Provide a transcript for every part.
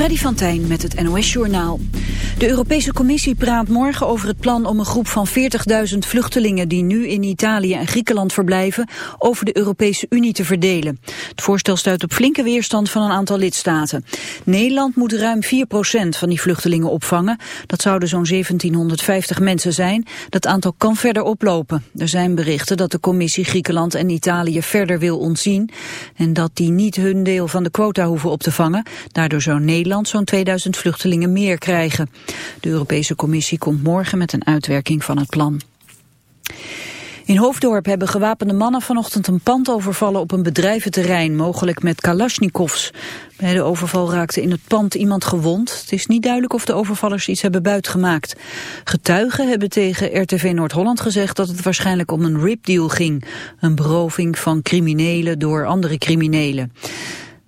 Freddy van Tijn met het NOS-journaal. De Europese Commissie praat morgen over het plan om een groep van 40.000 vluchtelingen die nu in Italië en Griekenland verblijven over de Europese Unie te verdelen. Het voorstel stuit op flinke weerstand van een aantal lidstaten. Nederland moet ruim 4% van die vluchtelingen opvangen. Dat zouden zo'n 1750 mensen zijn. Dat aantal kan verder oplopen. Er zijn berichten dat de Commissie Griekenland en Italië verder wil ontzien en dat die niet hun deel van de quota hoeven op te vangen. Daardoor zou Nederland zo'n 2000 vluchtelingen meer krijgen. De Europese Commissie komt morgen met een uitwerking van het plan. In Hoofddorp hebben gewapende mannen vanochtend een pand overvallen op een bedrijventerrein, mogelijk met kalasjnikovs. Bij de overval raakte in het pand iemand gewond. Het is niet duidelijk of de overvallers iets hebben buitgemaakt. Getuigen hebben tegen RTV Noord-Holland gezegd dat het waarschijnlijk om een ripdeal ging. Een beroving van criminelen door andere criminelen.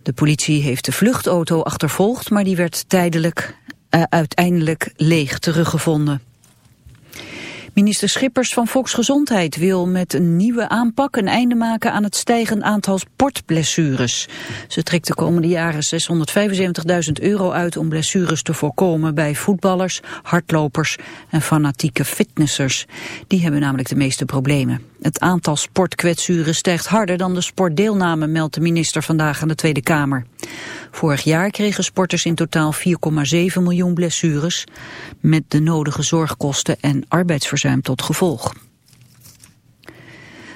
De politie heeft de vluchtauto achtervolgd, maar die werd tijdelijk uh, uiteindelijk leeg teruggevonden. Minister Schippers van Volksgezondheid wil met een nieuwe aanpak een einde maken aan het stijgend aantal sportblessures. Ze trekt de komende jaren 675.000 euro uit om blessures te voorkomen bij voetballers, hardlopers en fanatieke fitnessers. Die hebben namelijk de meeste problemen. Het aantal sportkwetsuren stijgt harder dan de sportdeelname, meldt de minister vandaag aan de Tweede Kamer. Vorig jaar kregen sporters in totaal 4,7 miljoen blessures, met de nodige zorgkosten en arbeidsverzuim tot gevolg.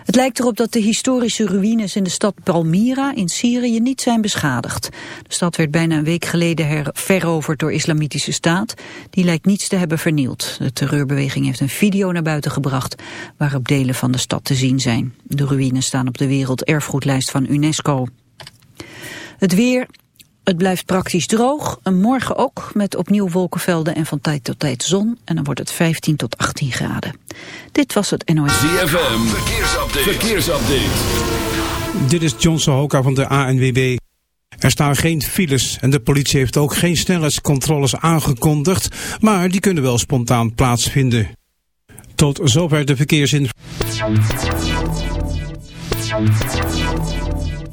Het lijkt erop dat de historische ruïnes in de stad Palmyra in Syrië niet zijn beschadigd. De stad werd bijna een week geleden veroverd door islamitische staat. Die lijkt niets te hebben vernield. De terreurbeweging heeft een video naar buiten gebracht waarop delen van de stad te zien zijn. De ruïnes staan op de werelderfgoedlijst van UNESCO. Het weer, het blijft praktisch droog, en morgen ook met opnieuw wolkenvelden en van tijd tot tijd zon. En dan wordt het 15 tot 18 graden. Dit was het NOS. ZFM, verkeersupdate. verkeersupdate. Dit is John Sohoka van de ANWB. Er staan geen files en de politie heeft ook geen snelheidscontroles aangekondigd, maar die kunnen wel spontaan plaatsvinden. Tot zover de verkeersinformatie.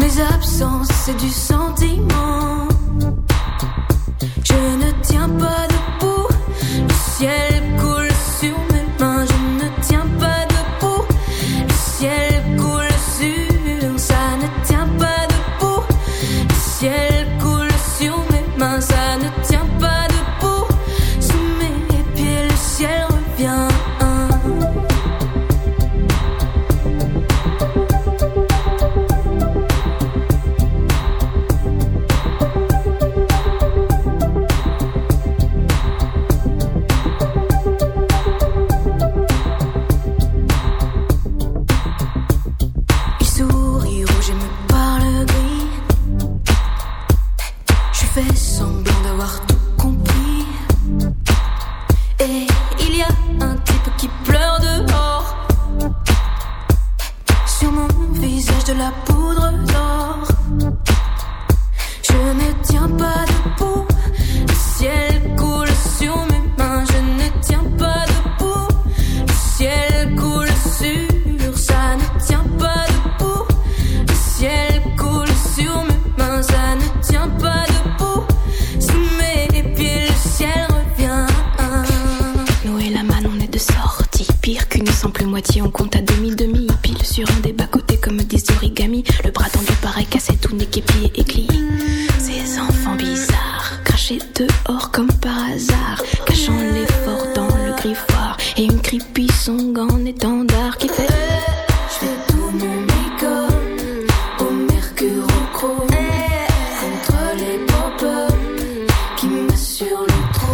Mes absences, c'est du sentiment. Je ne tiens pas debout, le ciel. sur le trône.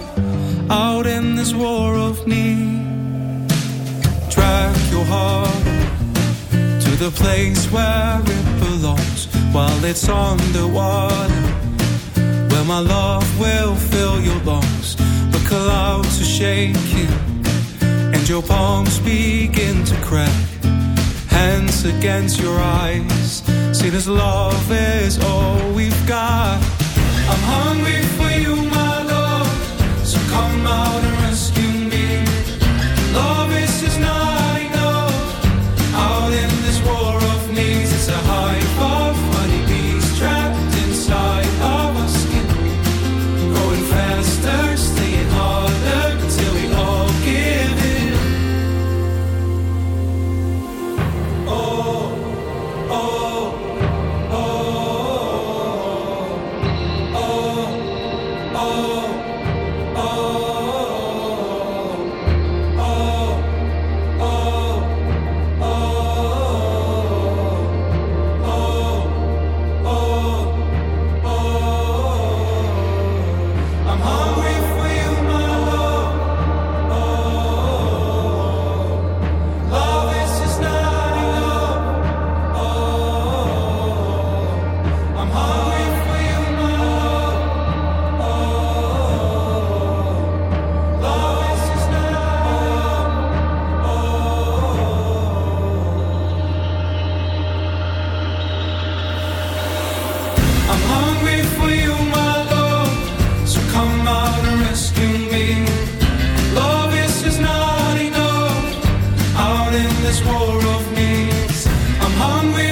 out in this war of need. Drag your heart to the place where it belongs while it's underwater. Where my love will fill your lungs. The clouds are shaking and your palms begin to crack. Hands against your eyes. See, this love is all we've got. I'm hungry for you, my out in this war of needs. I'm hungry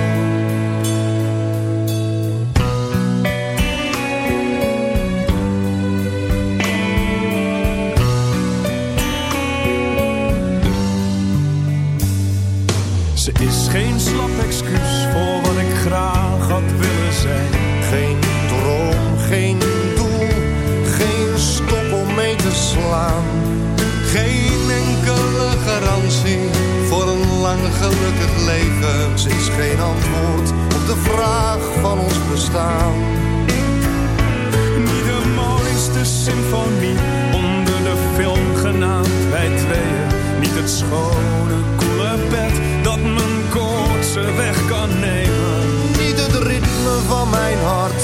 Gelukkig leven. Ze is geen antwoord op de vraag van ons bestaan. Niet de mooiste symfonie onder de film genaamd wij tweeën. Niet het schone, koele bed dat mijn koortse weg kan nemen. Niet het ritme van mijn hart,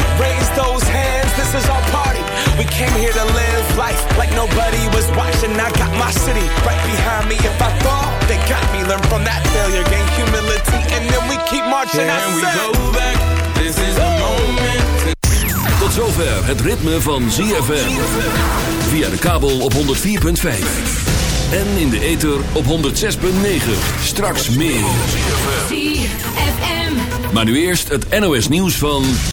Raise those hands, this is our party. We came here to live life like nobody was watching. I got my city right behind me. If I fall, they got me. Learn from that failure, gain humility, and then we keep marching. I Can we go back? This is the moment. Tot zover het ritme van ZFM. Via de kabel op 104.5. En in de ether op 106.9. Straks meer. Maar nu eerst het NOS nieuws van...